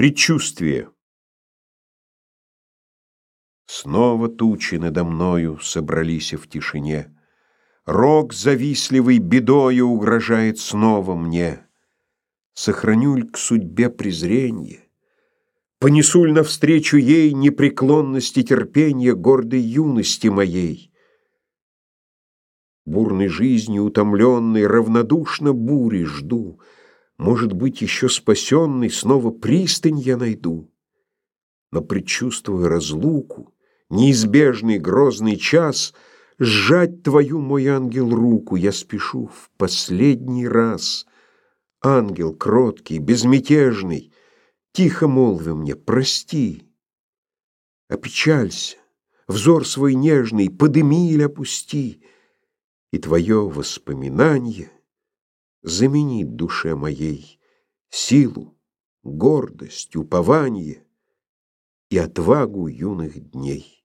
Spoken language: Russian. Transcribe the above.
Предчувствие. Снова тучи надо мною собрались в тишине. Рок завистливый бедою угрожает снова мне. Сохраню ль к судьбе презренье? Понесу ль навстречу ей непреклонность и терпенье гордой юности моей? Бурной жизнью утомленной равнодушно бури жду — может быть, еще спасенный, снова пристань я найду. Но предчувствуя разлуку, неизбежный грозный час, Сжать твою, мой ангел, руку я спешу в последний раз. Ангел кроткий, безмятежный, тихо молви мне, прости. Опечалься, взор свой нежный подыми или опусти, И твое воспоминание — заменит душе моей силу, гордость, упование и отвагу юных дней.